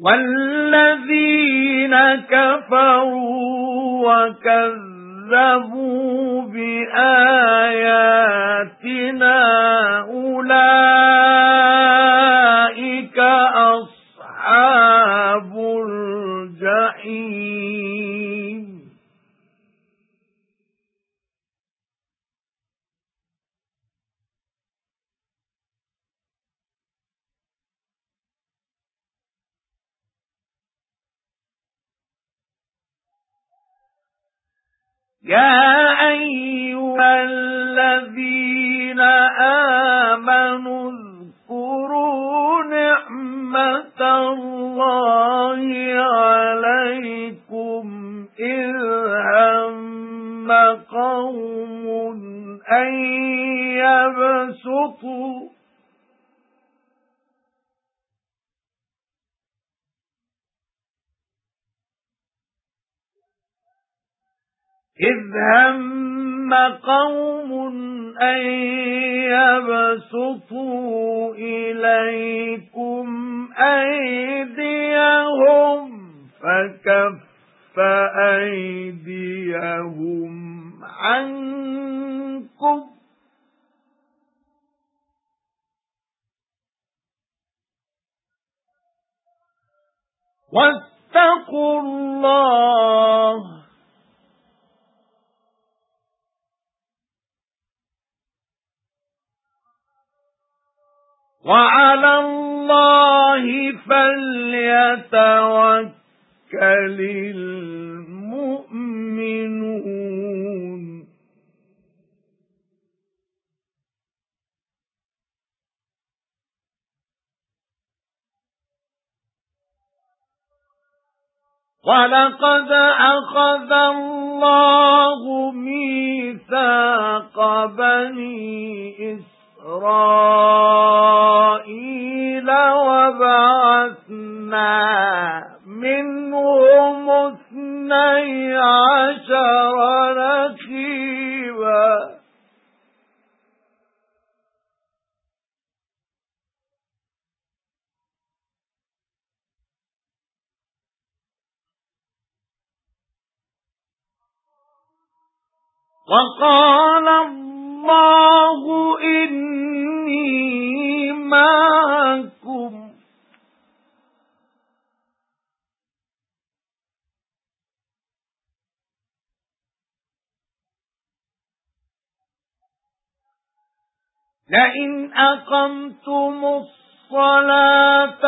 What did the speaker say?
وَالَّذِينَ كَفَرُوا وَكَذَّبُوا بِآيَاتِنَا أُولَئِكَ أَصْحَابُ الْجَحِيمِ. يَا أَيُّهَا الَّذِينَ آمَنُوا اذْكُرُوا نِعْمَةَ اللَّهِ عَلَيْكُمْ إِذْ هَمَّ قَوْمٌ أَن يَبْسُطُوا إِذْ هَمَّ قَوْمٌ أَن يَبْسُطُوا إِلَيْكُمْ أَيْدِيَهُمْ فَكَفَّ أَيْدِيَهُمْ عَنكُمْ وَاتَّقُوا اللَّهَ وَعَلَى اللَّهِ فَلْيَتَوَكَّلِ الْمُؤْمِنُونَ. وَلَقَدْ أَخَذَ اللَّهُ مِيثَاقَ بَنِي إِسْرَائِيلَ. وَبَعَثْنَا مِنْهُمُ اثْنَيْ عَشَرَ نَقِيبًا وَقَالَ اللَّهُ إِنِّي مَعَكُمْ لَئِنْ أَقَمْتُمُ الصَّلَاةَ